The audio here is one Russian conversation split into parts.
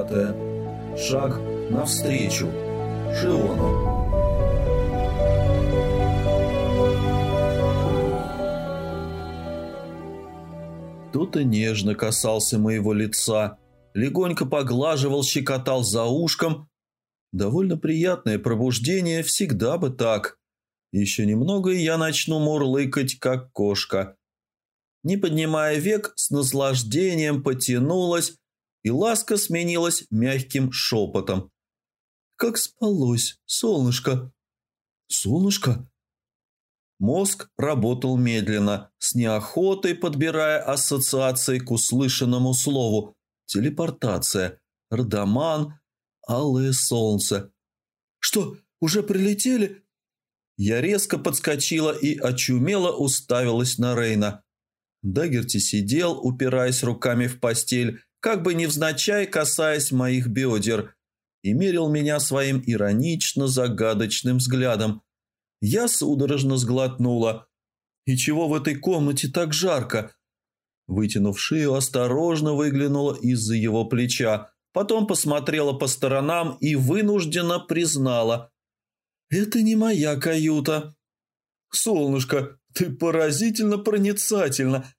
Девятое. Шаг навстречу. Шиона. Кто-то нежно касался моего лица, легонько поглаживал, щекотал за ушком. Довольно приятное пробуждение, всегда бы так. Еще немного, и я начну мурлыкать, как кошка. Не поднимая век, с наслаждением потянулась, и ласка сменилась мягким шепотом. «Как спалось, солнышко!» «Солнышко?» Мозг работал медленно, с неохотой подбирая ассоциации к услышанному слову. Телепортация, Родоман, алое солнце. «Что, уже прилетели?» Я резко подскочила и очумело уставилась на Рейна. Дагерти сидел, упираясь руками в постель, как бы невзначай касаясь моих бедер, и мерил меня своим иронично-загадочным взглядом. Я судорожно сглотнула. «И чего в этой комнате так жарко?» Вытянув шею, осторожно выглянула из-за его плеча, потом посмотрела по сторонам и вынужденно признала. «Это не моя каюта». «Солнышко, ты поразительно проницательна.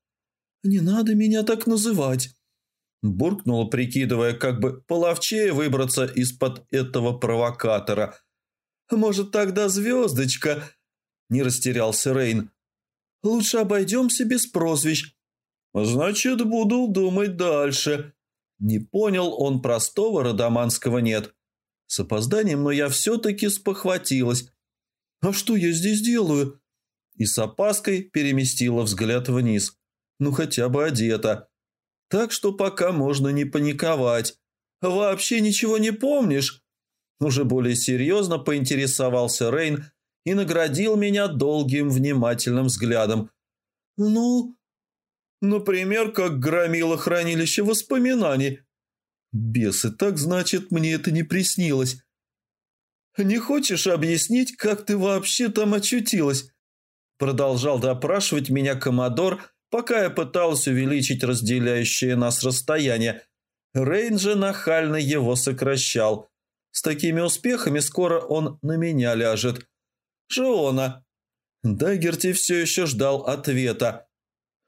Не надо меня так называть». Буркнула, прикидывая, как бы половчее выбраться из-под этого провокатора. «Может, тогда звездочка?» Не растерялся Рейн. «Лучше обойдемся без прозвищ». «Значит, буду думать дальше». Не понял он простого родоманского «нет». С опозданием, но я все-таки спохватилась. «А что я здесь делаю?» И с опаской переместила взгляд вниз. «Ну, хотя бы одета». Так что пока можно не паниковать. Вообще ничего не помнишь?» Уже более серьезно поинтересовался Рейн и наградил меня долгим внимательным взглядом. «Ну...» «Например, как громило хранилище воспоминаний». «Бесы, так значит, мне это не приснилось». «Не хочешь объяснить, как ты вообще там очутилась?» Продолжал допрашивать меня Комодор, пока я пытался увеличить разделяющее нас расстояние. Рейн же нахально его сокращал. С такими успехами скоро он на меня ляжет. Шиона. Дагерти все еще ждал ответа.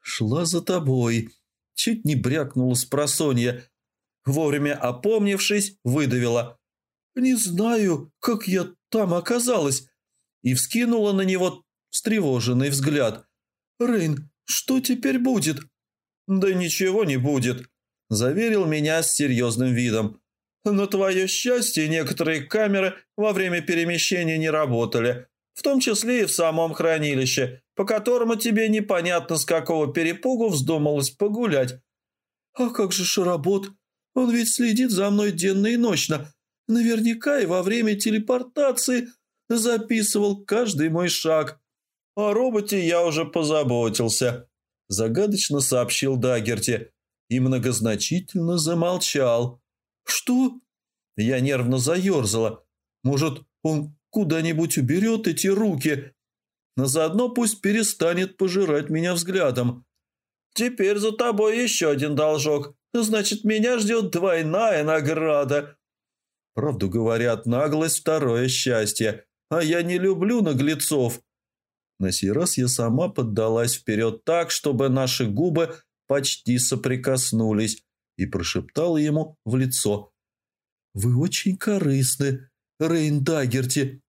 «Шла за тобой». Чуть не брякнула с просонья. Вовремя опомнившись, выдавила. «Не знаю, как я там оказалась». И вскинула на него встревоженный взгляд. «Рейн, что теперь будет?» «Да ничего не будет», – заверил меня с серьезным видом. «На твое счастье, некоторые камеры во время перемещения не работали, в том числе и в самом хранилище, по которому тебе непонятно с какого перепугу вздумалось погулять». «А как же Шаработ? Он ведь следит за мной денно и ночно. Наверняка и во время телепортации записывал каждый мой шаг». «О роботе я уже позаботился», – загадочно сообщил Дагерти и многозначительно замолчал. «Что?» Я нервно заерзала. «Может, он куда-нибудь уберет эти руки?» Но заодно пусть перестанет пожирать меня взглядом. «Теперь за тобой еще один должок. Значит, меня ждет двойная награда». Правду говорят, наглость – второе счастье. А я не люблю наглецов. На сей раз я сама поддалась вперед так, чтобы наши губы почти соприкоснулись, и прошептала ему в лицо. «Вы очень корыстны, Рейн Дагерти».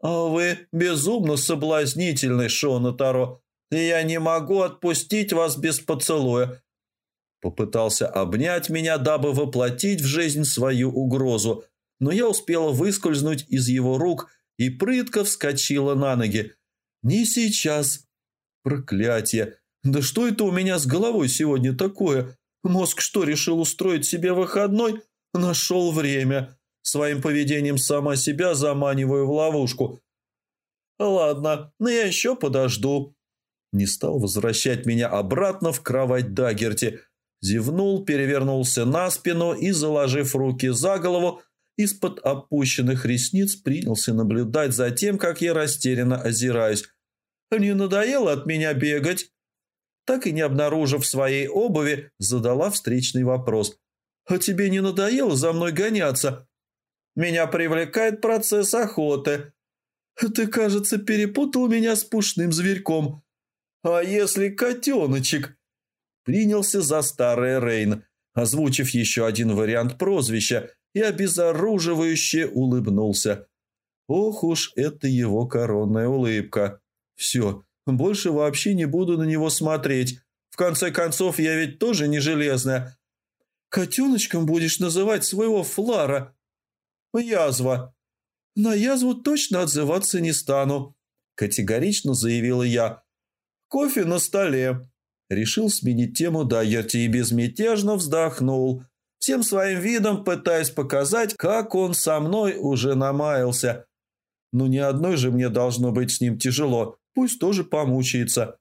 «А вы безумно соблазнительны, Шона Таро, и я не могу отпустить вас без поцелуя». Попытался обнять меня, дабы воплотить в жизнь свою угрозу, но я успела выскользнуть из его рук и прытко вскочила на ноги. Не сейчас. Проклятие. Да что это у меня с головой сегодня такое? Мозг что, решил устроить себе выходной? Нашел время. Своим поведением сама себя заманиваю в ловушку. Ладно, но я еще подожду. Не стал возвращать меня обратно в кровать Дагерти. Зевнул, перевернулся на спину и, заложив руки за голову, из-под опущенных ресниц принялся наблюдать за тем, как я растерянно озираюсь. «Не надоело от меня бегать?» Так и не обнаружив своей обуви, задала встречный вопрос. А тебе не надоело за мной гоняться? Меня привлекает процесс охоты. Ты, кажется, перепутал меня с пушным зверьком. А если котеночек?» Принялся за старый Рейн, озвучив еще один вариант прозвища и обезоруживающе улыбнулся. Ох уж это его коронная улыбка. Все, больше вообще не буду на него смотреть. В конце концов, я ведь тоже не железная. Котеночком будешь называть своего Флара. Язва. На язву точно отзываться не стану, категорично заявила я. Кофе на столе. Решил сменить тему Дайерти и безмятежно вздохнул, всем своим видом пытаясь показать, как он со мной уже намаялся. Но ни одной же мне должно быть с ним тяжело, пусть тоже помучается.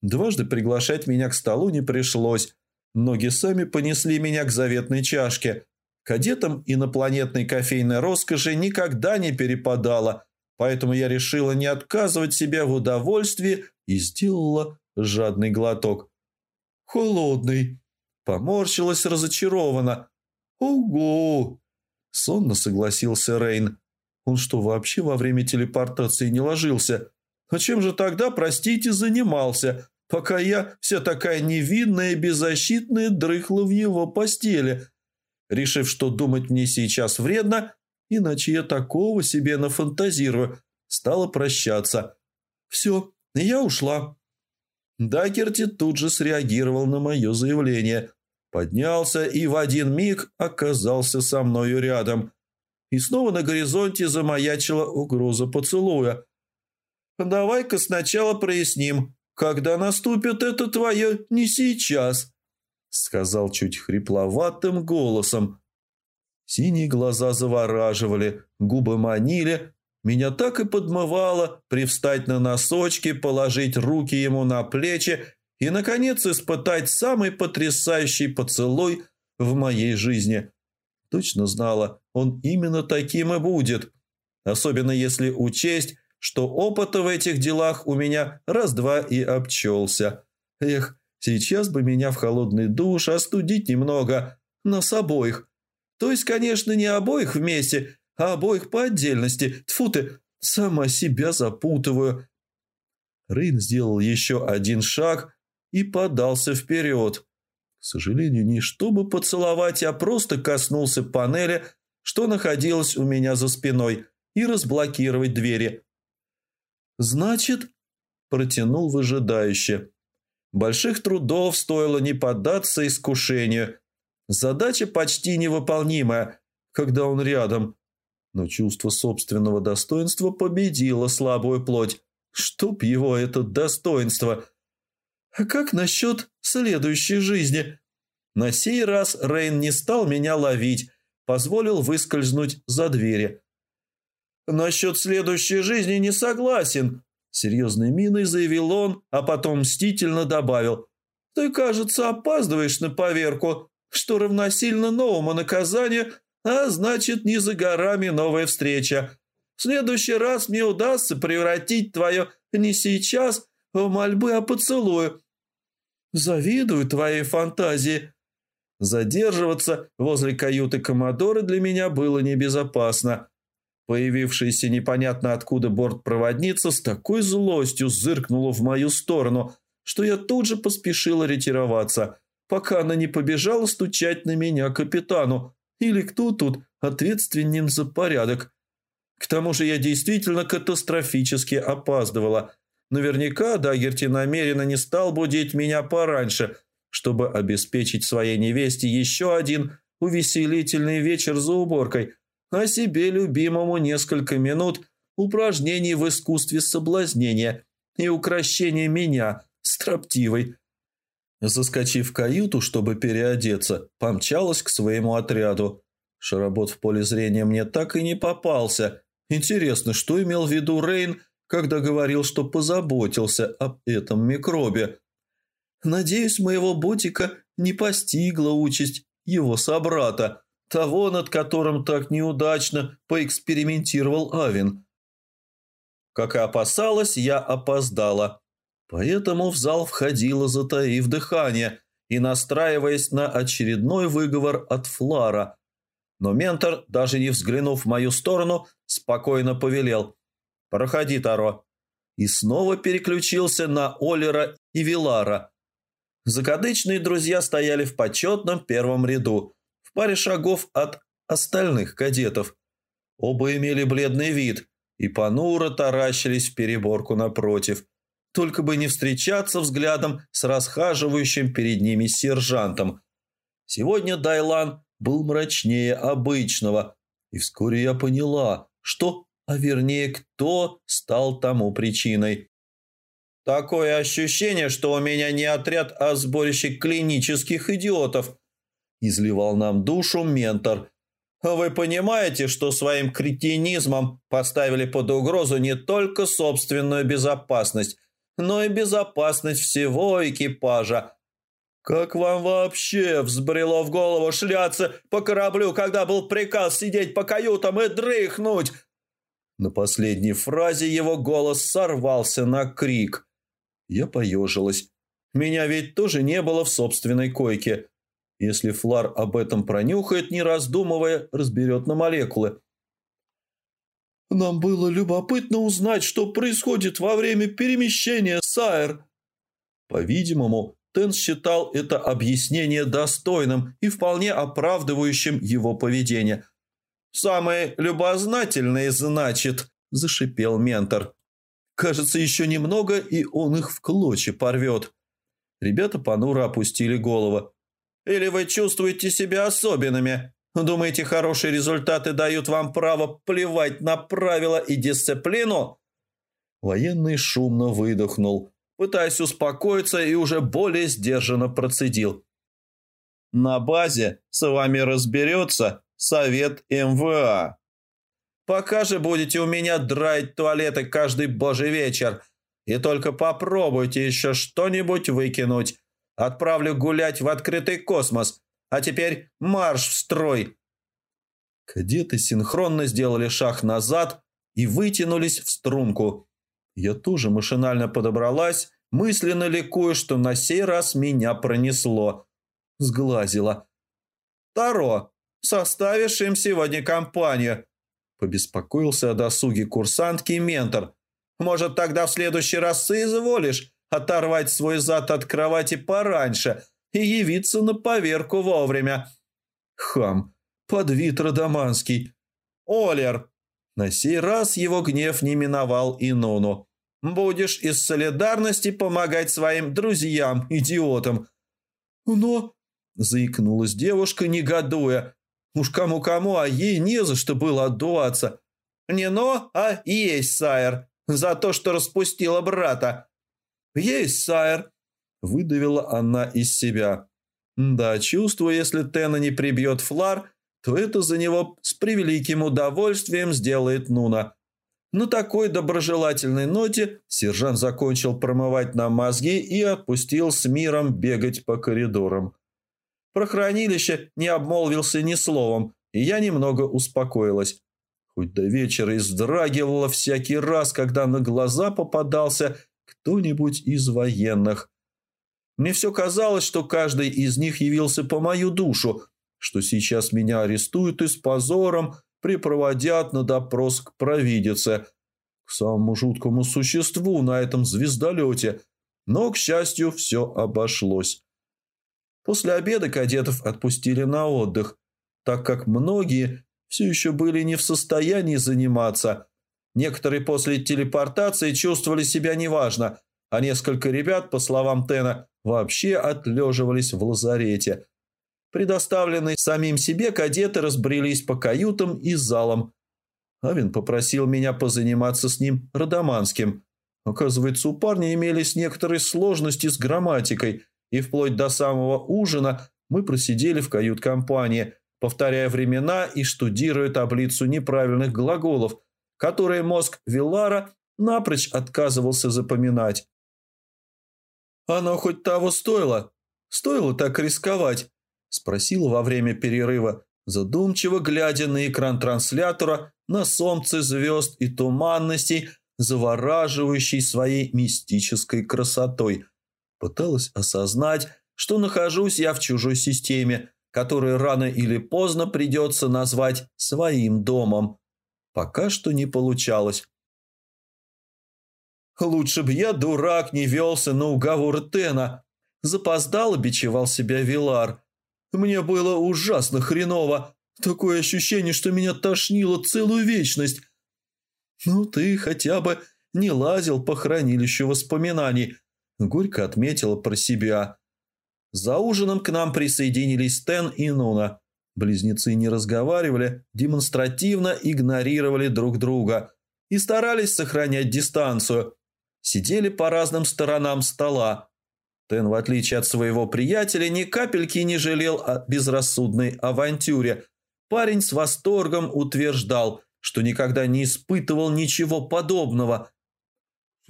Дважды приглашать меня к столу не пришлось. Ноги сами понесли меня к заветной чашке. Кадетам инопланетной кофейной роскоши никогда не перепадало, поэтому я решила не отказывать себе в удовольствии и сделала жадный глоток. «Холодный!» Поморщилась разочарованно. «Ого!» Сонно согласился Рейн. Он что, вообще во время телепортации не ложился? А чем же тогда, простите, занимался, пока я, вся такая невинная и беззащитная, дрыхла в его постели? Решив, что думать мне сейчас вредно, иначе я такого себе нафантазирую, стала прощаться. Все, я ушла. Дакерти тут же среагировал на мое заявление. Поднялся и в один миг оказался со мною рядом – и снова на горизонте замаячила угроза поцелуя. «Давай-ка сначала проясним, когда наступит это твое «не сейчас», — сказал чуть хрипловатым голосом. Синие глаза завораживали, губы манили, меня так и подмывало привстать на носочки, положить руки ему на плечи и, наконец, испытать самый потрясающий поцелуй в моей жизни. Точно знала, он именно таким и будет. Особенно если учесть, что опыта в этих делах у меня раз-два и обчелся. Эх, сейчас бы меня в холодный душ остудить немного. Нас обоих. То есть, конечно, не обоих вместе, а обоих по отдельности. Тьфу ты, сама себя запутываю. Рейн сделал еще один шаг и подался вперед. К сожалению, не чтобы поцеловать, а просто коснулся панели – что находилось у меня за спиной, и разблокировать двери. «Значит...» – протянул выжидающе. Больших трудов стоило не поддаться искушению. Задача почти невыполнимая, когда он рядом. Но чувство собственного достоинства победило слабую плоть. Чтоб его это достоинство. Как насчет следующей жизни? На сей раз Рейн не стал меня ловить, позволил выскользнуть за двери. «Насчет следующей жизни не согласен», – серьезной миной заявил он, а потом мстительно добавил. «Ты, кажется, опаздываешь на поверку, что равносильно новому наказанию, а значит, не за горами новая встреча. В следующий раз мне удастся превратить твое «не сейчас» в мольбы о поцелуе. Завидую твоей фантазии», Задерживаться возле каюты Коммодора для меня было небезопасно. Появившаяся непонятно откуда бортпроводница с такой злостью зыркнула в мою сторону, что я тут же поспешила ретироваться, пока она не побежала стучать на меня капитану или кто тут ответственен за порядок. К тому же я действительно катастрофически опаздывала. Наверняка Дагерти намеренно не стал будить меня пораньше – чтобы обеспечить своей невесте еще один увеселительный вечер за уборкой, а себе любимому несколько минут упражнений в искусстве соблазнения и укращения меня, строптивой. Заскочив в каюту, чтобы переодеться, помчалась к своему отряду. Шаработ в поле зрения мне так и не попался. Интересно, что имел в виду Рейн, когда говорил, что позаботился об этом микробе? Надеюсь, моего ботика не постигла участь его собрата, того, над которым так неудачно поэкспериментировал Авин. Как и опасалась, я опоздала. Поэтому в зал входила, затаив дыхание, и настраиваясь на очередной выговор от Флара. Но ментор, даже не взглянув в мою сторону, спокойно повелел «Проходи, Таро». И снова переключился на Олера и Вилара. Закадычные друзья стояли в почетном первом ряду, в паре шагов от остальных кадетов. Оба имели бледный вид и понуро таращились в переборку напротив – только бы не встречаться взглядом с расхаживающим перед ними сержантом. Сегодня Дайлан был мрачнее обычного, и вскоре я поняла, что, а вернее, кто стал тому причиной. «Такое ощущение, что у меня не отряд, а сборище клинических идиотов», – изливал нам душу ментор. «Вы понимаете, что своим кретинизмом поставили под угрозу не только собственную безопасность, но и безопасность всего экипажа. Как вам вообще взбрело в голову шляться по кораблю, когда был приказ сидеть по каютам и дрыхнуть?» На последней фразе его голос сорвался на крик. Я поежилась. Меня ведь тоже не было в собственной койке. Если Флар об этом пронюхает, не раздумывая, разберет на молекулы. Нам было любопытно узнать, что происходит во время перемещения, Сайр. По-видимому, Тен считал это объяснение достойным и вполне оправдывающим его поведение. «Самые любознательные, значит», – зашипел ментор. «Кажется, еще немного, и он их в клочья порвет». Ребята понуро опустили голову. «Или вы чувствуете себя особенными?» Думаете, хорошие результаты дают вам право плевать на правила и дисциплину?» Военный шумно выдохнул, пытаясь успокоиться и уже более сдержанно процедил. «На базе с вами разберется совет МВА. Пока же будете у меня драить туалеты каждый божий вечер, и только попробуйте еще что-нибудь выкинуть. Отправлю гулять в открытый космос, а теперь марш в строй!» Кадеты синхронно сделали шаг назад и вытянулись в струнку. Я тоже машинально подобралась, мысленно ликуя, что на сей раз меня пронесло. Сглазила. «Таро, составишь им сегодня компанию?» Побеспокоился о досуге курсантки и ментор. «Может, тогда в следующий раз соизволишь оторвать свой зад от кровати пораньше, и явиться на поверку вовремя. Хам, подвид Родоманский. Олер. На сей раз его гнев не миновал и Нону. Будешь из солидарности помогать своим друзьям, идиотам. Но, заикнулась девушка, негодуя. Уж кому-кому, а ей не за что было отдуваться. Не но, а есть, сайр, за то, что распустила брата. Есть, сайр, Выдавила она из себя. Да, чувствую, если Тена не прибьет Флар, то это за него с превеликим удовольствием сделает Нуна. На такой доброжелательной ноте сержант закончил промывать нам мозги и отпустил с миром бегать по коридорам. Про хранилище не обмолвился ни словом, и я немного успокоилась. Хоть до вечера и вздрагивала всякий раз, когда на глаза попадался кто-нибудь из военных. Мне все казалось, что каждый из них явился по мою душу, что сейчас меня арестуют и с позором припроводят на допрос к провидице, к самому жуткому существу на этом звездолете. Но, к счастью, все обошлось. После обеда кадетов отпустили на отдых, так как многие все еще были не в состоянии заниматься. Некоторые после телепортации чувствовали себя неважно, а несколько ребят, по словам Тена, вообще отлеживались в лазарете. Предоставленные самим себе кадеты разбрелись по каютам и залам. Авин попросил меня позаниматься с ним родоманским. Оказывается, у парня имелись некоторые сложности с грамматикой, и вплоть до самого ужина мы просидели в кают-компании, повторяя времена и штудируя таблицу неправильных глаголов, которые мозг Виллара напрочь отказывался запоминать. «Оно хоть того стоило? Стоило так рисковать?» – спросил во время перерыва, задумчиво глядя на экран транслятора, на солнце звезд и туманностей, завораживающий своей мистической красотой. Пыталась осознать, что нахожусь я в чужой системе, которую рано или поздно придется назвать своим домом. Пока что не получалось. Лучше бы я, дурак, не велся на уговор Тена. Запоздал, бичевал себя Вилар. Мне было ужасно хреново. Такое ощущение, что меня тошнило целую вечность. Ну, ты хотя бы не лазил по хранилищу воспоминаний. Горько отметила про себя. За ужином к нам присоединились Тен и Нуна. Близнецы не разговаривали, демонстративно игнорировали друг друга и старались сохранять дистанцию. Сидели по разным сторонам стола. Тен, в отличие от своего приятеля, ни капельки не жалел о безрассудной авантюре. Парень с восторгом утверждал, что никогда не испытывал ничего подобного.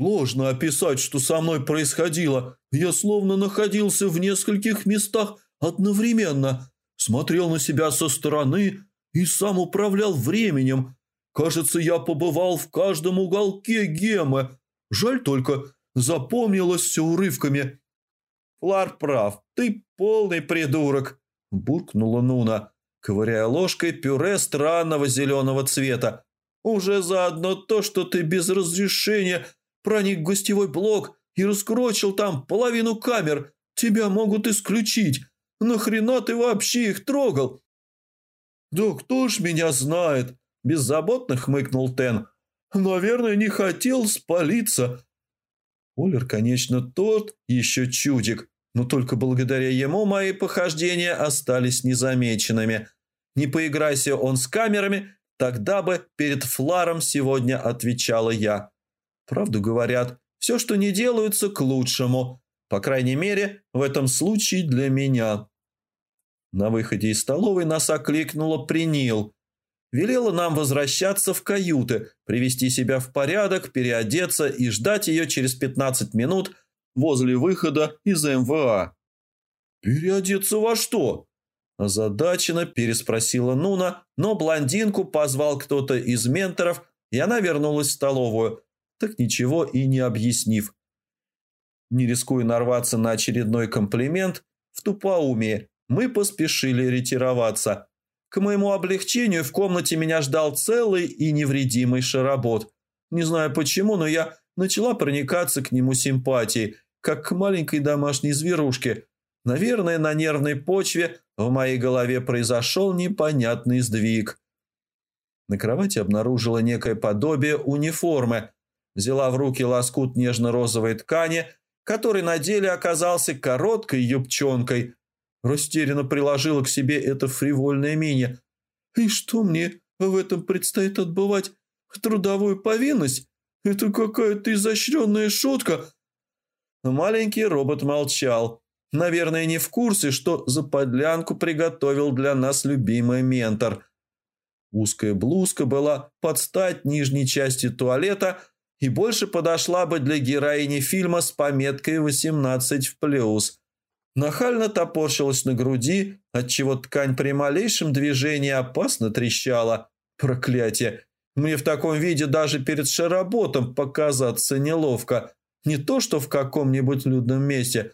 «Сложно описать, что со мной происходило. Я словно находился в нескольких местах одновременно, смотрел на себя со стороны и сам управлял временем. Кажется, я побывал в каждом уголке гемы. Жаль только, запомнилось все урывками». «Флар прав, ты полный придурок», – буркнула Нуна, ковыряя ложкой пюре странного зеленого цвета. «Уже заодно то, что ты без разрешения проник в гостевой блок и раскрочил там половину камер, тебя могут исключить. Нахрена ты вообще их трогал?» «Да кто ж меня знает?» – беззаботно хмыкнул Тен. «Наверное, не хотел спалиться». Олер, конечно, тот еще чудик, но только благодаря ему мои похождения остались незамеченными. Не поиграйся он с камерами, тогда бы перед Фларом сегодня отвечала я. Правду говорят, все, что не делается, к лучшему. По крайней мере, в этом случае для меня. На выходе из столовой нас окликнула Принил. Велела нам возвращаться в каюты, привести себя в порядок, переодеться и ждать ее через 15 минут – возле выхода из МВА. «Переодеться во что?» Озадаченно переспросила Нуна, но блондинку позвал кто-то из менторов, и она вернулась в столовую, так ничего и не объяснив. Не рискуя нарваться на очередной комплимент, в тупоумие мы поспешили ретироваться. К моему облегчению в комнате меня ждал целый и невредимый шаработ. Не знаю почему, но я начала проникаться к нему симпатией, как к маленькой домашней зверушке. Наверное, на нервной почве в моей голове произошел непонятный сдвиг. На кровати обнаружила некое подобие униформы. Взяла в руки лоскут нежно-розовой ткани, который на деле оказался короткой юбчонкой. Растерянно приложила к себе это фривольное мини. «И что мне в этом предстоит отбывать? Трудовую повинность?» Это какая-то изощренная шутка!» Маленький робот молчал. Наверное, не в курсе, что за подлянку приготовил для нас любимый ментор. Узкая блузка была под стать нижней части туалета и больше подошла бы для героини фильма с пометкой «18+.» Нахально топорщилась на груди, отчего ткань при малейшем движении опасно трещала. Проклятие! Мне в таком виде даже перед шароботом показаться неловко. Не то, что в каком-нибудь людном месте.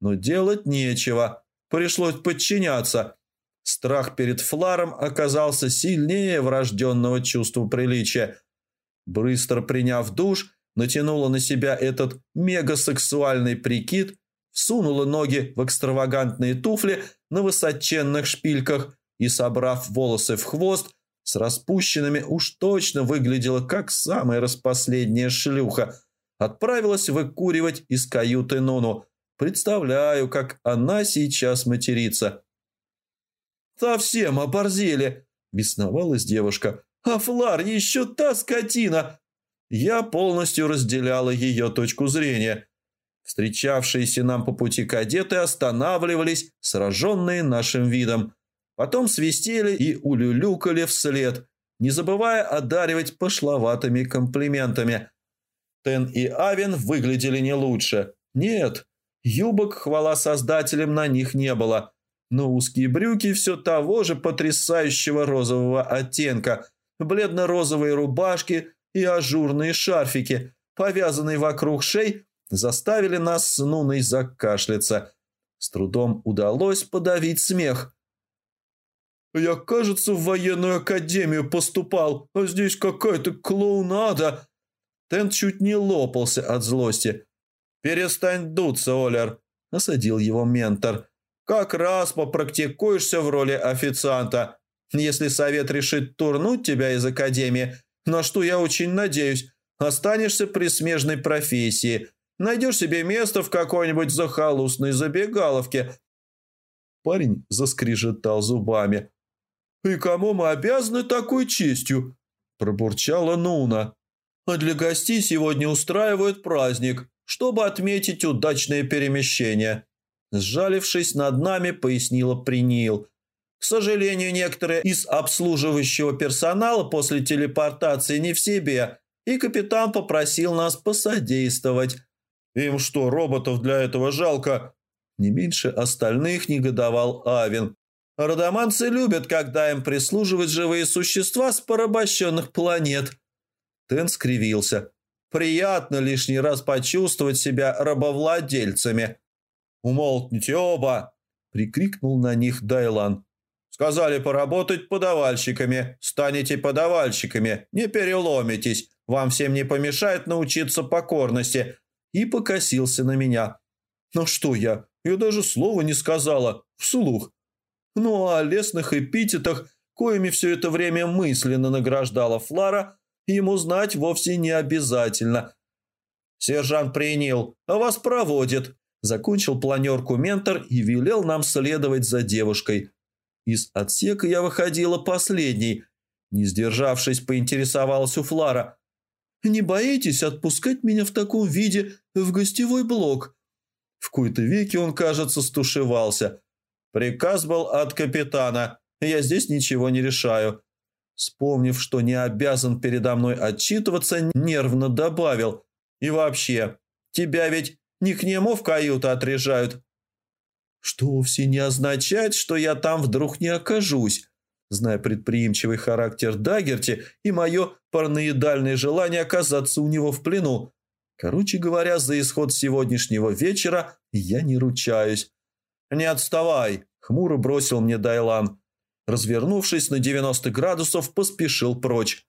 Но делать нечего. Пришлось подчиняться. Страх перед Фларом оказался сильнее врожденного чувства приличия. Быстро приняв душ, натянула на себя этот мегасексуальный прикид, всунула ноги в экстравагантные туфли на высоченных шпильках и, собрав волосы в хвост, с распущенными уж точно выглядела как самая распоследняя шлюха. Отправилась выкуривать из каюты Нону. Представляю, как она сейчас матерится. «Совсем оборзели!» – бесновалась девушка. «А Флар еще та скотина!» Я полностью разделяла ее точку зрения. Встречавшиеся нам по пути кадеты останавливались, сраженные нашим видом. Потом свистели и улюлюкали вслед, не забывая одаривать пошловатыми комплиментами. Тен и Авен выглядели не лучше. Нет, юбок, хвала создателям, на них не было. Но узкие брюки все того же потрясающего розового оттенка, бледно-розовые рубашки и ажурные шарфики, повязанные вокруг шеи, заставили нас с Нуной закашляться. С трудом удалось подавить смех. «Я, кажется, в военную академию поступал, а здесь какая-то клоунада!» Тент чуть не лопался от злости. «Перестань дуться, Олер!» – осадил его ментор. «Как раз попрактикуешься в роли официанта. Если совет решит турнуть тебя из академии, на что я очень надеюсь, останешься при смежной профессии. Найдешь себе место в какой-нибудь захолустной забегаловке». Парень заскрежетал зубами. «И кому мы обязаны такой честью?» – пробурчала Нуна. «А для гостей сегодня устраивают праздник, чтобы отметить удачное перемещение». Сжалившись над нами, пояснила Принил – к сожалению, некоторые из обслуживающего персонала после телепортации не в себе, и капитан попросил нас посодействовать. Им что, роботов для этого жалко? Не меньше остальных негодовал Авин. Родоманцы любят, когда им прислуживают живые существа с порабощенных планет. Тен скривился. Приятно лишний раз почувствовать себя рабовладельцами. «Умолкните оба!» – прикрикнул на них Дайлан. Сказали поработать подавальщиками. Станете подавальщиками, не переломитесь. Вам всем не помешает научиться покорности». И покосился на меня. «Ну что я? Я даже слова не сказала. Вслух. Ну а о лесных эпитетах, коими все это время мысленно награждала Флара, ему знать вовсе не обязательно. «Сержант принял, а вас проводит», – закончил планерку ментор и велел нам следовать за девушкой – из отсека я выходила последней. Не сдержавшись, поинтересовалась у Флара. «Не боитесь отпускать меня в таком виде в гостевой блок?» В кои-то веки он, кажется, стушевался. Приказ был от капитана. Я здесь ничего не решаю. Вспомнив, что не обязан передо мной отчитываться, нервно добавил. «И вообще, тебя ведь не к нему в каюту отрежают, что вовсе не означает, что я там вдруг не окажусь. Зная предприимчивый характер Дагерти и мое параноидальное желание оказаться у него в плену. Короче говоря, за исход сегодняшнего вечера я не ручаюсь. «Не отставай!» – хмуро бросил мне Дайлан. Развернувшись на 90 градусов, поспешил прочь.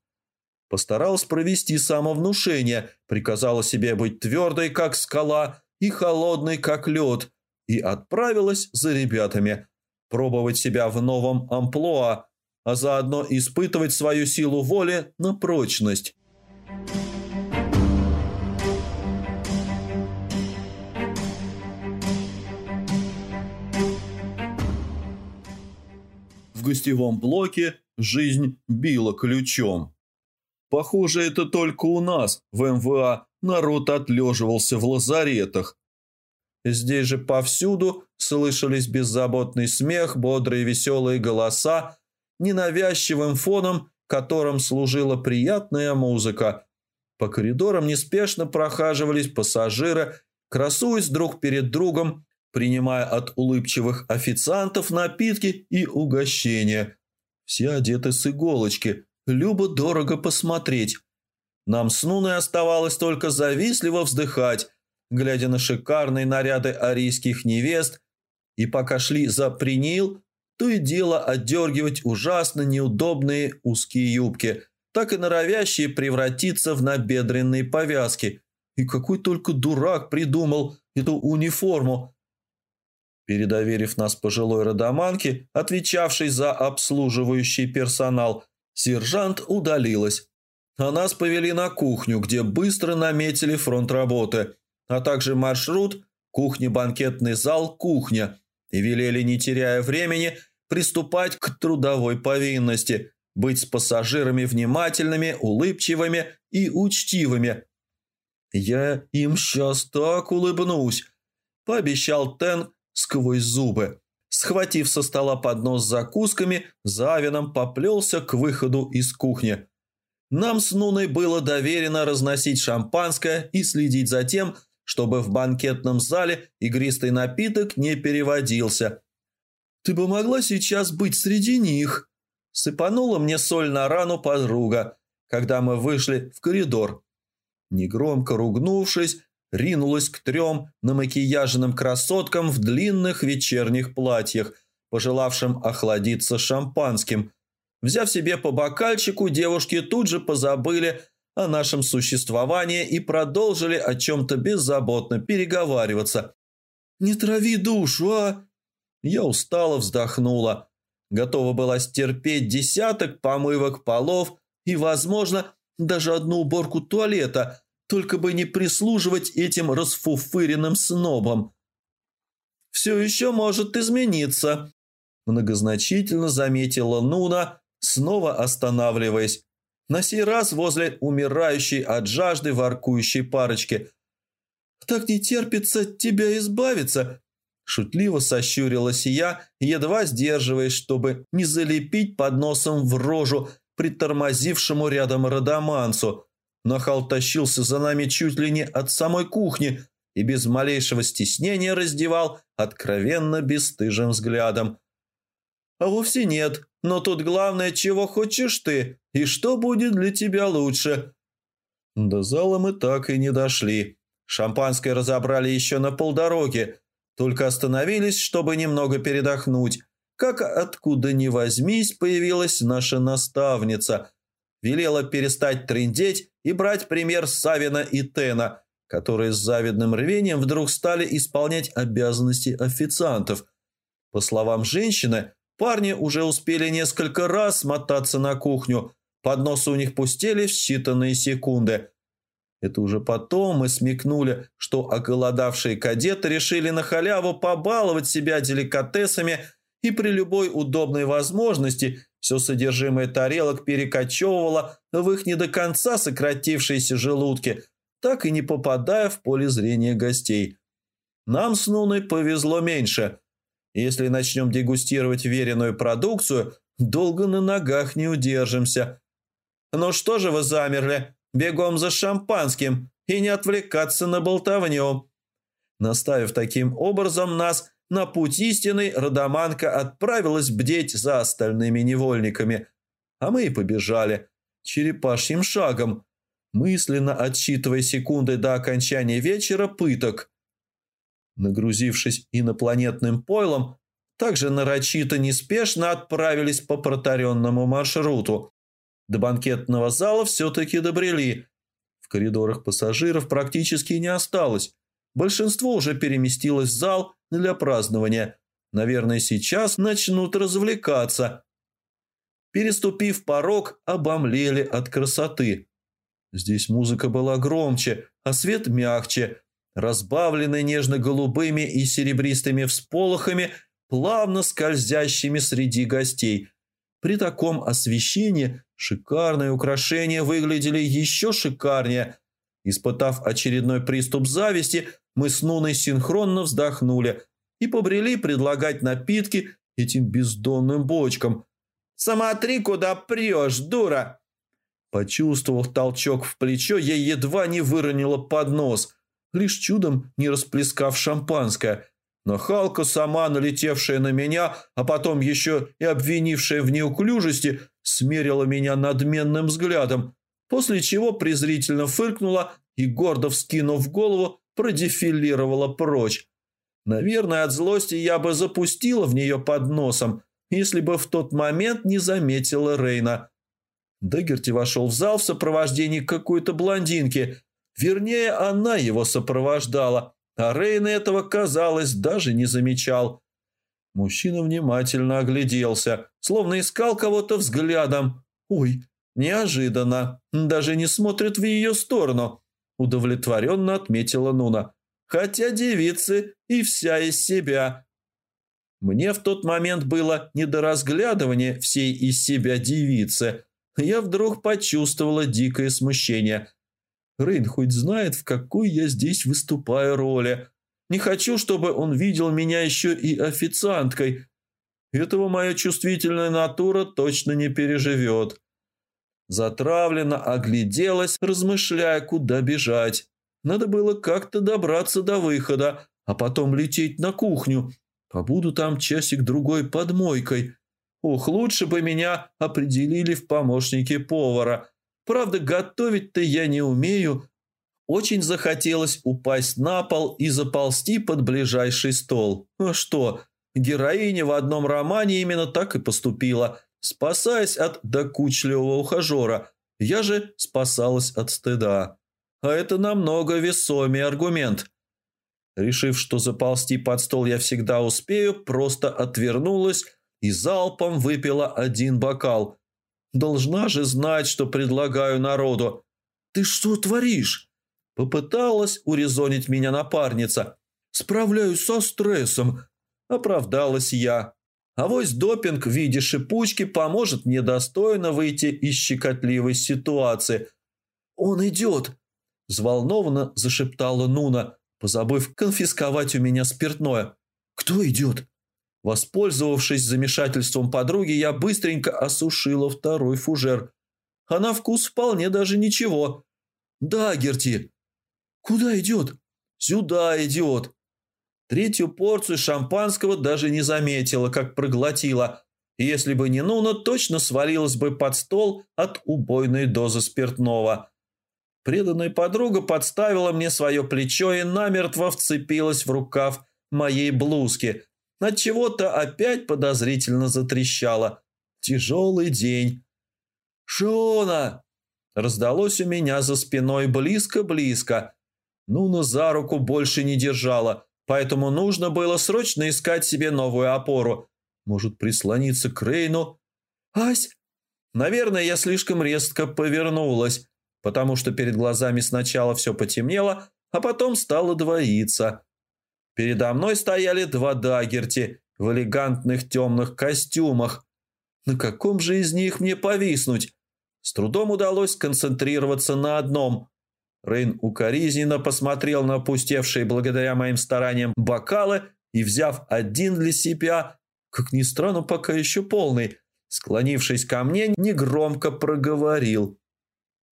Постаралась провести самовнушение, приказала себе быть твердой, как скала, и холодной, как лед – и отправилась за ребятами пробовать себя в новом амплуа, а заодно испытывать свою силу воли на прочность. В гостевом блоке жизнь била ключом. Похоже, это только у нас, в МВА, народ отлеживался в лазаретах, Здесь же повсюду слышались беззаботный смех, бодрые веселые голоса, ненавязчивым фоном, которым служила приятная музыка. По коридорам неспешно прохаживались пассажиры, красуясь друг перед другом, принимая от улыбчивых официантов напитки и угощения. Все одеты с иголочки, любо дорого посмотреть. Нам с Нуной оставалось только завистливо вздыхать, глядя на шикарные наряды арийских невест, и пока шли за принил, то и дело отдергивать ужасно неудобные узкие юбки, так и норовящие превратиться в набедренные повязки. И какой только дурак придумал эту униформу. Передоверив нас пожилой родоманке, отвечавшей за обслуживающий персонал, сержант удалилась. А нас повели на кухню, где быстро наметили фронт работы – а также маршрут кухня-банкетный зал, кухня, и велели, не теряя времени, приступать к трудовой повинности, быть с пассажирами внимательными, улыбчивыми и учтивыми. «Я им сейчас так улыбнусь», – пообещал Тен сквозь зубы. Схватив со стола поднос с закусками, Завином поплелся к выходу из кухни. Нам с Нуной было доверено разносить шампанское и следить за тем, чтобы в банкетном зале игристый напиток не переводился. «Ты бы могла сейчас быть среди них?» Сыпанула мне соль на рану подруга, когда мы вышли в коридор. Негромко ругнувшись, ринулась к трем намакияженным красоткам в длинных вечерних платьях, пожелавшим охладиться шампанским. Взяв себе по бокальчику, девушки тут же позабыли о нашем существовании и продолжили о чем-то беззаботно переговариваться. «Не трави душу, а!» Я устало вздохнула. Готова была стерпеть десяток помывок полов и, возможно, даже одну уборку туалета, только бы не прислуживать этим расфуфыренным снобам. «Все еще может измениться», – многозначительно заметила Нуна, снова останавливаясь. На сей раз возле умирающей от жажды воркующей парочки. «Так не терпится тебя избавиться!» Шутливо сощурилась я, едва сдерживаясь, чтобы не залепить под носом в рожу притормозившему рядом родомансу. Нахал тащился за нами чуть ли не от самой кухни и без малейшего стеснения раздевал откровенно бесстыжим взглядом. «А вовсе нет, но тут главное, чего хочешь ты и что будет для тебя лучше». До зала мы так и не дошли. Шампанское разобрали еще на полдороги, только остановились, чтобы немного передохнуть. Как откуда ни возьмись, появилась наша наставница. Велела перестать трындеть и брать пример Савина и Тена, которые с завидным рвением вдруг стали исполнять обязанности официантов. По словам женщины, парни уже успели несколько раз мотаться на кухню, подносы у них пустели в считанные секунды – это уже потом мы смекнули, что оголодавшие кадеты решили на халяву побаловать себя деликатесами и при любой удобной возможности все содержимое тарелок перекочевывало в их не до конца сократившиеся желудки, так и не попадая в поле зрения гостей. Нам с Нуной повезло меньше. Если начнем дегустировать веренную продукцию, долго на ногах не удержимся. «Ну что же вы замерли?» бегом за шампанским и не отвлекаться на болтовню. Наставив таким образом нас на путь истины, Родоманка отправилась бдеть за остальными невольниками, а мы и побежали черепашьим шагом, мысленно отсчитывая секунды до окончания вечера пыток. Нагрузившись инопланетным пойлом, также нарочито неспешно отправились по протаренному маршруту. До банкетного зала все-таки добрели. В коридорах пассажиров практически не осталось. Большинство уже переместилось в зал для празднования. Наверное, сейчас начнут развлекаться. Переступив порог, обомлели от красоты. Здесь музыка была громче, а свет мягче, разбавленный нежно-голубыми и серебристыми всполохами, плавно скользящими среди гостей – при таком освещении шикарные украшения выглядели еще шикарнее. Испытав очередной приступ зависти, мы с Нуной синхронно вздохнули и побрели предлагать напитки этим бездонным бочкам. «Смотри, куда прешь, дура!» Почувствовав толчок в плечо, я едва не выронила под нос, лишь чудом не расплескав шампанское – но Халка, сама налетевшая на меня, а потом еще и обвинившая в неуклюжести, смерила меня надменным взглядом, после чего презрительно фыркнула и, гордо вскинув голову, продефилировала прочь. Наверное, от злости я бы запустила в нее под носом, если бы в тот момент не заметила Рейна. Дегерти вошел в зал в сопровождении какой-то блондинки. Вернее, она его сопровождала – а Рейн этого, казалось, даже не замечал. Мужчина внимательно огляделся, словно искал кого-то взглядом. «Ой, неожиданно, даже не смотрит в ее сторону», – удовлетворенно отметила Нуна. «Хотя девицы и вся из себя». Мне в тот момент было не до разглядывания всей из себя девицы. Я вдруг почувствовала дикое смущение – Рейн хоть знает, в какой я здесь выступаю роли. Не хочу, чтобы он видел меня еще и официанткой. Этого моя чувствительная натура точно не переживет. Затравленно огляделась, размышляя, куда бежать. Надо было как-то добраться до выхода, а потом лететь на кухню. Побуду там часик-другой под мойкой. Ох, лучше бы меня определили в помощники повара – Правда, готовить-то я не умею. Очень захотелось упасть на пол и заползти под ближайший стол. А что, героиня в одном романе именно так и поступила, спасаясь от докучливого ухажера. Я же спасалась от стыда. А это намного весомее аргумент. Решив, что заползти под стол я всегда успею, просто отвернулась и залпом выпила один бокал. Должна же знать, что предлагаю народу. «Ты что творишь?» Попыталась урезонить меня напарница. «Справляюсь со стрессом», – оправдалась я. А вось допинг в виде шипучки поможет мне достойно выйти из щекотливой ситуации. «Он идет!» – взволнованно зашептала Нуна, позабыв конфисковать у меня спиртное. «Кто идет?» Воспользовавшись замешательством подруги, я быстренько осушила второй фужер. А на вкус вполне даже ничего. «Да, Герти». «Куда идет?» «Сюда идет». Третью порцию шампанского даже не заметила, как проглотила. Если бы не Нуна, точно свалилась бы под стол от убойной дозы спиртного. Преданная подруга подставила мне свое плечо и намертво вцепилась в рукав моей блузки – от чего-то опять подозрительно затрещало. Тяжелый день. «Шона!» Раздалось у меня за спиной близко-близко. Нуна за руку больше не держала, поэтому нужно было срочно искать себе новую опору. Может, прислониться к Рейну? «Ась!» Наверное, я слишком резко повернулась, потому что перед глазами сначала все потемнело, а потом стало двоиться. Передо мной стояли два дагерти в элегантных темных костюмах. На каком же из них мне повиснуть? С трудом удалось сконцентрироваться на одном. Рейн укоризненно посмотрел на опустевшие благодаря моим стараниям бокалы и, взяв один для себя, как ни странно, пока еще полный, склонившись ко мне, негромко проговорил.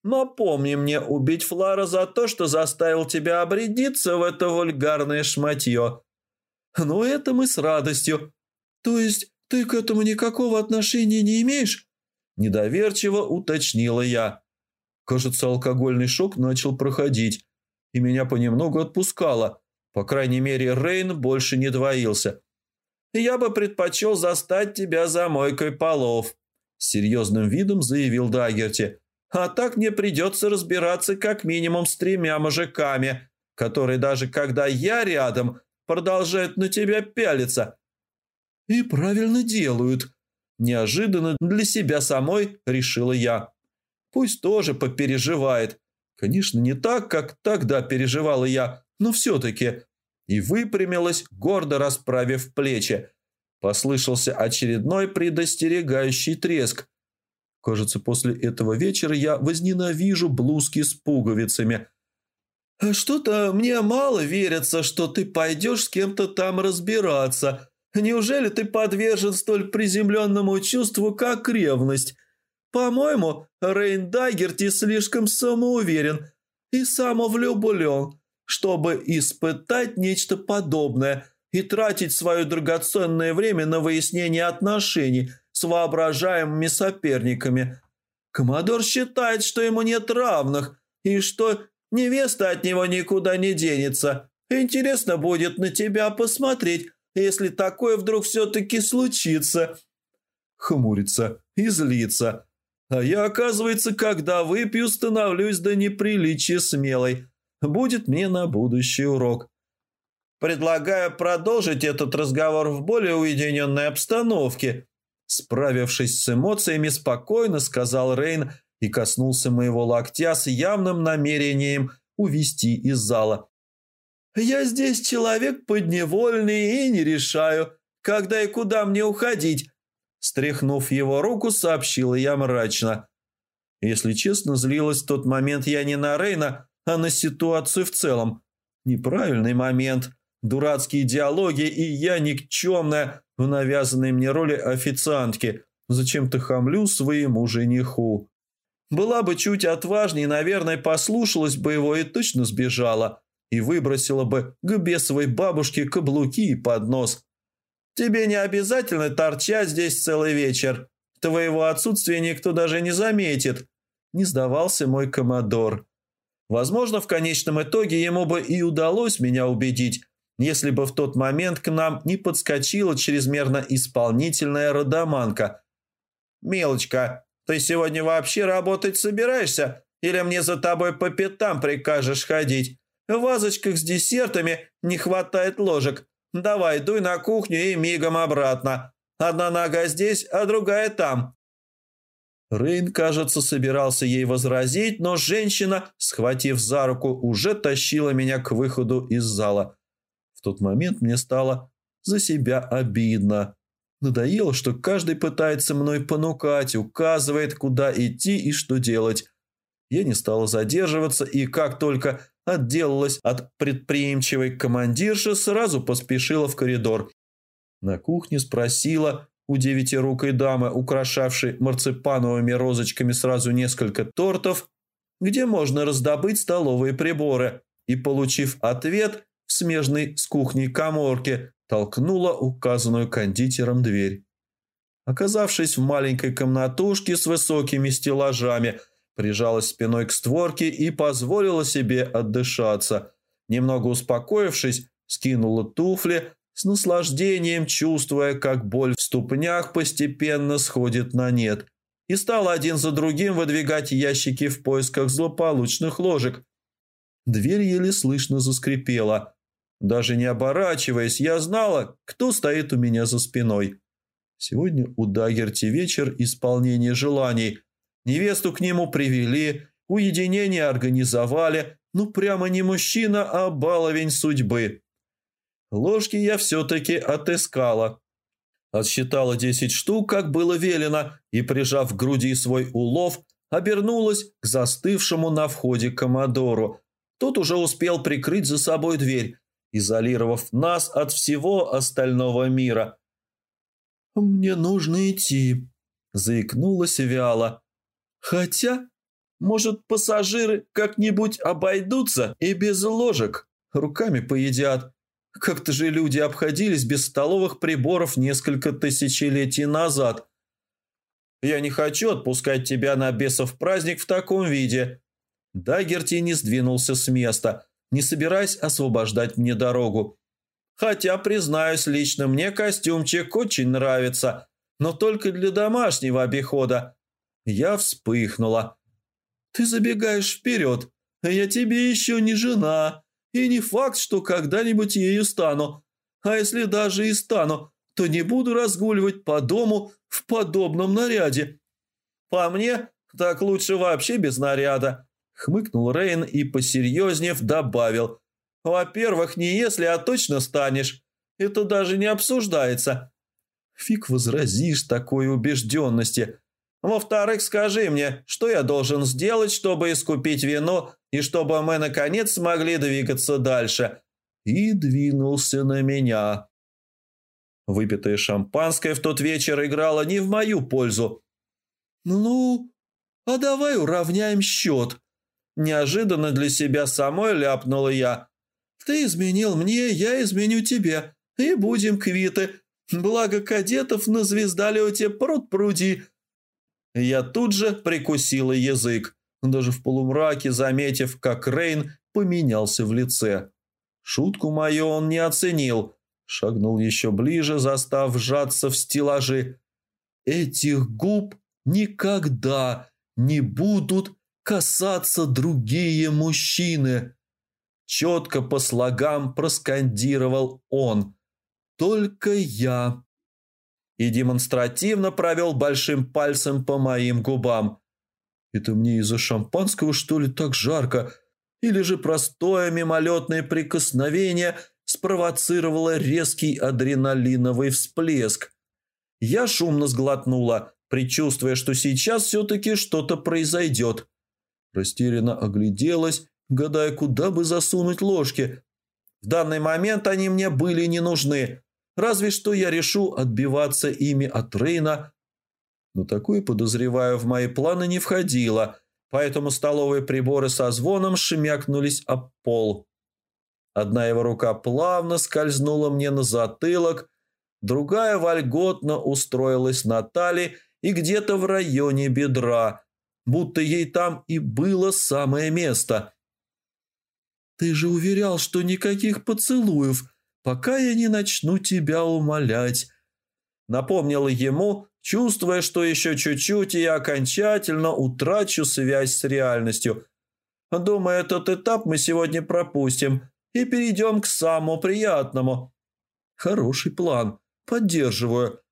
Напомни мне убить Флара за то, что заставил тебя обрядиться в это вульгарное шматье. Ну, это мы с радостью. То есть ты к этому никакого отношения не имеешь? Недоверчиво уточнила я. Кажется, алкогольный шок начал проходить, и меня понемногу отпускало. По крайней мере, Рейн больше не двоился. «Я бы предпочел застать тебя за мойкой полов», — серьезным видом заявил Дагерти. А так мне придется разбираться как минимум с тремя мужиками, которые даже когда я рядом, продолжают на тебя пялиться. И правильно делают. Неожиданно для себя самой решила я. Пусть тоже попереживает. Конечно, не так, как тогда переживала я, но все-таки. И выпрямилась, гордо расправив плечи. Послышался очередной предостерегающий треск. Кажется, после этого вечера я возненавижу блузки с пуговицами. «Что-то мне мало верится, что ты пойдешь с кем-то там разбираться. Неужели ты подвержен столь приземленному чувству, как ревность? По-моему, Рейн Дагерти слишком самоуверен и самовлюблен, чтобы испытать нечто подобное и тратить свое драгоценное время на выяснение отношений – с воображаемыми соперниками. Коммодор считает, что ему нет равных, и что невеста от него никуда не денется. Интересно будет на тебя посмотреть, если такое вдруг все-таки случится. Хмурится и злится. А я, оказывается, когда выпью, становлюсь до неприличия смелой. Будет мне на будущий урок. Предлагаю продолжить этот разговор в более уединенной обстановке, Справившись с эмоциями, спокойно сказал Рейн и коснулся моего локтя с явным намерением увести из зала. «Я здесь человек подневольный и не решаю, когда и куда мне уходить», Стряхнув его руку, сообщила я мрачно. Если честно, злилась в тот момент я не на Рейна, а на ситуацию в целом. Неправильный момент, дурацкие диалоги и я никчемная, в навязанной мне роли официантки. Зачем-то хамлю своему жениху. Была бы чуть отважнее, наверное, послушалась бы его и точно сбежала. И выбросила бы к бесовой бабушке каблуки и поднос. Тебе не обязательно торчать здесь целый вечер. Твоего отсутствия никто даже не заметит. Не сдавался мой комодор. Возможно, в конечном итоге ему бы и удалось меня убедить, если бы в тот момент к нам не подскочила чрезмерно исполнительная родоманка. «Милочка, ты сегодня вообще работать собираешься? Или мне за тобой по пятам прикажешь ходить? В вазочках с десертами не хватает ложек. Давай, дуй на кухню и мигом обратно. Одна нога здесь, а другая там». Рейн, кажется, собирался ей возразить, но женщина, схватив за руку, уже тащила меня к выходу из зала. Тот момент мне стало за себя обидно. Надоело, что каждый пытается мной понукать, указывает, куда идти и что делать. Я не стала задерживаться, и как только отделалась от предприимчивой командирши, сразу поспешила в коридор. На кухне спросила у девятирукой дамы, украшавшей марципановыми розочками сразу несколько тортов, где можно раздобыть столовые приборы, и, получив ответ смежной с кухней коморке, толкнула указанную кондитером дверь. Оказавшись в маленькой комнатушке с высокими стеллажами – прижалась спиной к створке и позволила себе отдышаться. Немного успокоившись, скинула туфли, с наслаждением чувствуя, как боль в ступнях постепенно сходит на нет, и стала один за другим выдвигать ящики в поисках злополучных ложек. Дверь еле слышно заскрипела. Даже не оборачиваясь, я знала, кто стоит у меня за спиной. Сегодня у Дагерти вечер исполнения желаний – Невесту к нему привели, уединение организовали. Ну, прямо не мужчина, а баловень судьбы. Ложки я все-таки отыскала. Отсчитала десять штук, как было велено, и, прижав к груди свой улов, обернулась к застывшему на входе комодору. Тот уже успел прикрыть за собой дверь, изолировав нас от всего остального мира. «Мне нужно идти», – заикнулась вяло. Хотя, может, пассажиры как-нибудь обойдутся и без ложек, руками поедят. Как-то же люди обходились без столовых приборов несколько тысячелетий назад. Я не хочу отпускать тебя на бесов праздник в таком виде. Дагерти не сдвинулся с места, не собираясь освобождать мне дорогу. Хотя, признаюсь, лично мне костюмчик очень нравится, но только для домашнего обихода. Я вспыхнула. «Ты забегаешь вперед. Я тебе еще не жена. И не факт, что когда-нибудь ею стану. А если даже и стану, то не буду разгуливать по дому в подобном наряде. По мне, так лучше вообще без наряда», — хмыкнул Рейн и, посерьезнев, добавил. «Во-первых, не если, а точно станешь. Это даже не обсуждается». «Фиг возразишь такой убежденности», во-вторых, скажи мне, что я должен сделать, чтобы искупить вину и чтобы мы, наконец, смогли двигаться дальше?» И двинулся на меня. Выпитое шампанское в тот вечер играло не в мою пользу. «Ну, а давай уравняем счет», – неожиданно для себя самой ляпнула я. «Ты изменил мне, я изменю тебе, и будем квиты. Благо кадетов на звездолете пруд-пруди». Я тут же прикусила язык, даже в полумраке заметив, как Рейн поменялся в лице. Шутку мою он не оценил, шагнул еще ближе, застав сжаться в стеллажи. «Этих губ никогда не будут касаться другие мужчины!» Четко по слогам проскандировал он. «Только я!» и демонстративно провел большим пальцем по моим губам. «Это мне из-за шампанского, что ли, так жарко? Или же простое мимолетное прикосновение спровоцировало резкий адреналиновый всплеск?» Я шумно сглотнула, предчувствуя, что сейчас все-таки что-то произойдет. Растерянно огляделась, гадая, куда бы засунуть ложки. В данный момент они мне были не нужны. Разве что я решу отбиваться ими от Рейна. Но такое, подозреваю, в мои планы не входило, поэтому столовые приборы со звоном шмякнулись об пол. Одна его рука плавно скользнула мне на затылок, другая вольготно устроилась на талии и где-то в районе бедра, будто ей там и было самое место. Ты же уверял, что никаких поцелуев, пока я не начну тебя умолять. Напомнила ему, чувствуя, что еще чуть-чуть и я окончательно утрачу связь с реальностью. Думаю, этот этап мы сегодня пропустим и перейдем к самому приятному. Хороший план. Поддерживаю.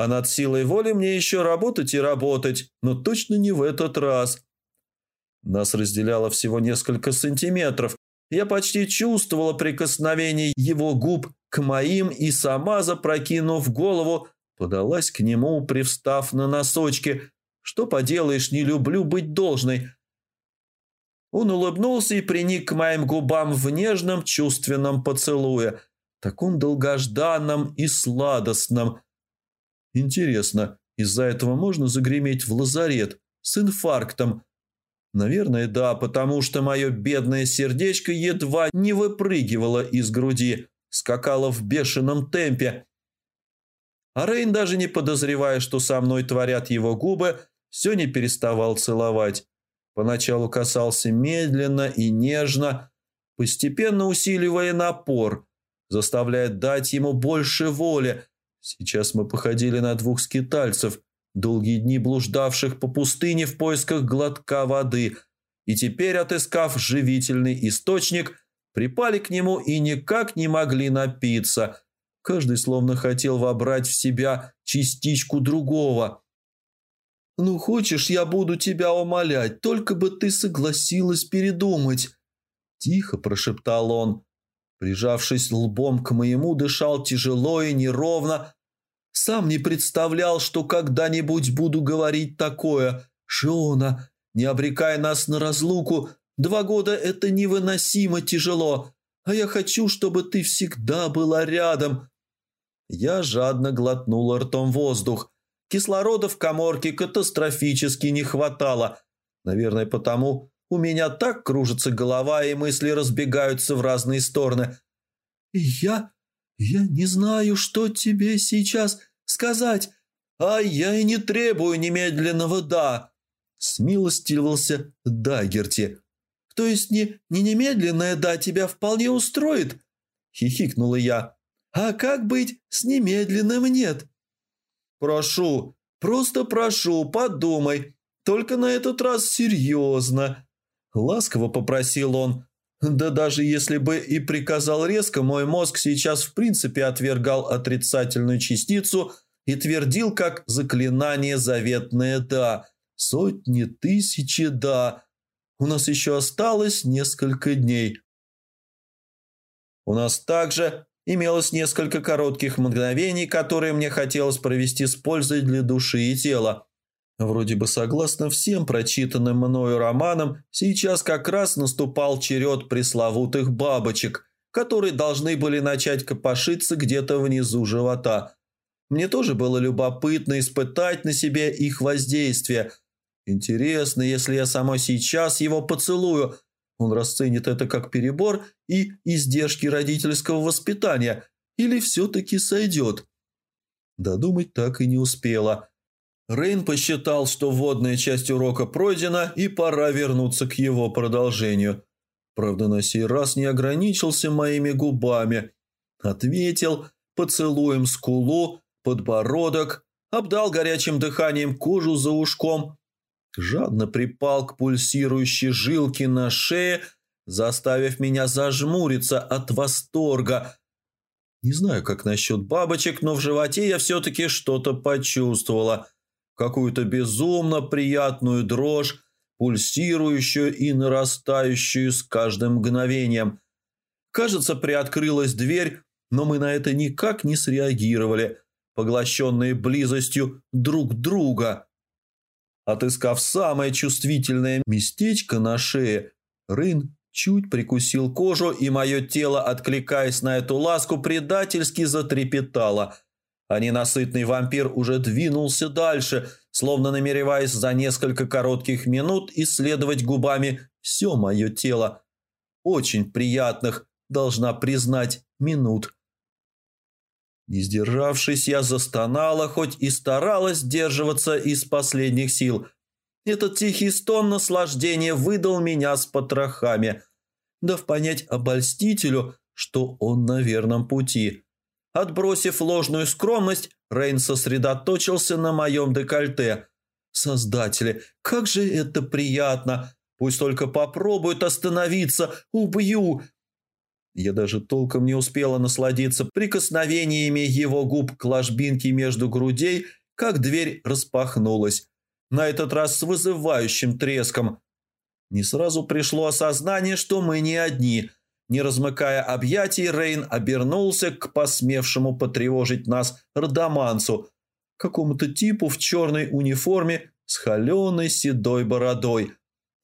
А над силой воли мне еще работать и работать, но точно не в этот раз. Нас разделяло всего несколько сантиметров. Я почти чувствовала прикосновение его губ к моим и сама, запрокинув голову, подалась к нему, привстав на носочки. Что поделаешь, не люблю быть должной. Он улыбнулся и приник к моим губам в нежном чувственном поцелуе, таком долгожданном и сладостном. Интересно, из-за этого можно загреметь в лазарет с инфарктом? Наверное, да, потому что мое бедное сердечко едва не выпрыгивало из груди, скакало в бешеном темпе. А Рейн, даже не подозревая, что со мной творят его губы, все не переставал целовать. Поначалу касался медленно и нежно, постепенно усиливая напор, заставляя дать ему больше воли. Сейчас мы походили на двух скитальцев, долгие дни блуждавших по пустыне в поисках глотка воды, и теперь, отыскав живительный источник, припали к нему и никак не могли напиться. Каждый словно хотел вобрать в себя частичку другого. «Ну, хочешь, я буду тебя умолять, только бы ты согласилась передумать», – тихо прошептал он. Прижавшись лбом к моему, дышал тяжело и неровно. Сам не представлял, что когда-нибудь буду говорить такое. «Шиона, не обрекай нас на разлуку. Два года – это невыносимо тяжело. А я хочу, чтобы ты всегда была рядом». Я жадно глотнул ртом воздух. Кислорода в коморке катастрофически не хватало. Наверное, потому, у меня так кружится голова, и мысли разбегаются в разные стороны. «Я... я не знаю, что тебе сейчас сказать, а я и не требую немедленного «да», — смилостивился Дагерти. «То есть не, не немедленное «да» тебя вполне устроит?» — хихикнула я. «А как быть с немедленным «нет»?» «Прошу, просто прошу, подумай, только на этот раз серьезно», Ласково попросил он. Да даже если бы и приказал резко, мой мозг сейчас в принципе отвергал отрицательную частицу и твердил как заклинание заветное «да». Сотни, тысячи «да». У нас еще осталось несколько дней. У нас также имелось несколько коротких мгновений, которые мне хотелось провести с пользой для души и тела. Вроде бы согласно всем прочитанным мною романам, сейчас как раз наступал черед пресловутых бабочек, которые должны были начать копошиться где-то внизу живота. Мне тоже было любопытно испытать на себе их воздействие. Интересно, если я сама сейчас его поцелую, он расценит это как перебор и издержки родительского воспитания, или все-таки сойдет. Додумать так и не успела – Рейн посчитал, что вводная часть урока пройдена и пора вернуться к его продолжению. Правда, на сей раз не ограничился моими губами. Ответил поцелуем скулу, подбородок, обдал горячим дыханием кожу за ушком, жадно припал к пульсирующей жилке на шее, заставив меня зажмуриться от восторга. Не знаю, как насчет бабочек, но в животе я все-таки что-то почувствовала – какую-то безумно приятную дрожь, пульсирующую и нарастающую с каждым мгновением. Кажется, приоткрылась дверь, но мы на это никак не среагировали, поглощенные близостью друг друга. Отыскав самое чувствительное местечко на шее, Рын чуть прикусил кожу, и мое тело, откликаясь на эту ласку, предательски затрепетало – а ненасытный вампир уже двинулся дальше, словно намереваясь за несколько коротких минут исследовать губами все мое тело. Очень приятных, должна признать, минут. Не сдержавшись, я застонала, хоть и старалась сдерживаться из последних сил. Этот тихий стон наслаждения выдал меня с потрохами. дав понять обольстителю, что он на верном пути. Отбросив ложную скромность, Рейн сосредоточился на моем декольте. «Создатели, как же это приятно! Пусть только попробуют остановиться! Убью!» Я даже толком не успела насладиться прикосновениями его губ к ложбинке между грудей, как дверь распахнулась. На этот раз с вызывающим треском. Не сразу пришло осознание, что мы не одни – не размыкая объятий, Рейн обернулся к посмевшему потревожить нас родоманцу, какому-то типу в черной униформе с холеной седой бородой.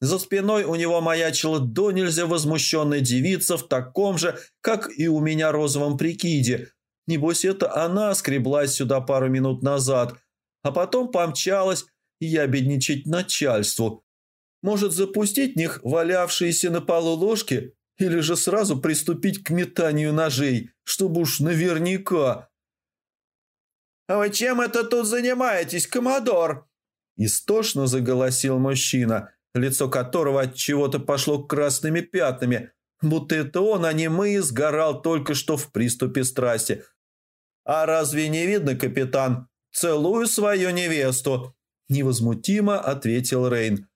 За спиной у него маячила до нельзя возмущенная девица в таком же, как и у меня розовом прикиде. Небось, это она скреблась сюда пару минут назад, а потом помчалась ябедничать начальству. Может, запустить в них валявшиеся на полу ложки или же сразу приступить к метанию ножей, чтобы уж наверняка. «А вы чем это тут занимаетесь, коммодор?» Истошно заголосил мужчина, лицо которого от чего-то пошло красными пятнами, будто это он, а не мы, сгорал только что в приступе страсти. «А разве не видно, капитан? Целую свою невесту!» Невозмутимо ответил Рейн.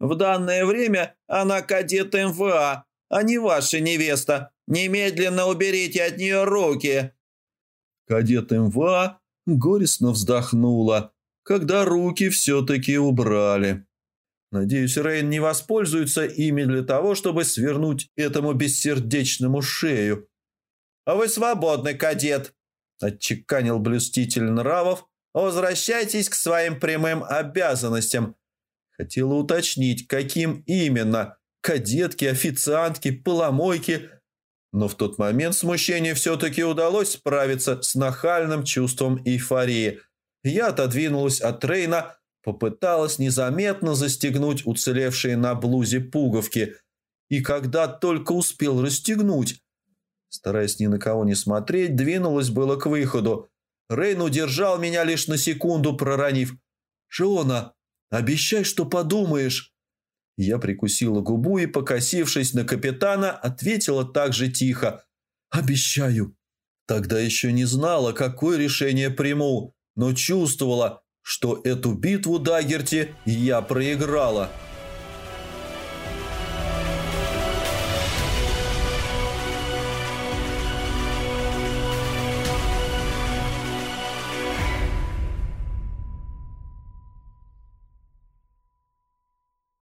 «В данное время она кадет МВА, а не ваша невеста. Немедленно уберите от нее руки!» Кадет МВА горестно вздохнула, когда руки все-таки убрали. Надеюсь, Рейн не воспользуется ими для того, чтобы свернуть этому бессердечному шею. «А вы свободный, кадет!» – отчеканил блюститель нравов. «Возвращайтесь к своим прямым обязанностям». Хотела уточнить, каким именно – кадетки, официантки, поломойки. Но в тот момент смущению все-таки удалось справиться с нахальным чувством эйфории. Я отодвинулась от Трейна, попыталась незаметно застегнуть уцелевшие на блузе пуговки. И когда только успел расстегнуть, стараясь ни на кого не смотреть, двинулась было к выходу. Рейн удержал меня лишь на секунду, проронив. «Шиона, обещай, что подумаешь». Я прикусила губу и, покосившись на капитана, ответила так же тихо. «Обещаю». Тогда еще не знала, какое решение приму, но чувствовала, что эту битву Дагерти я проиграла –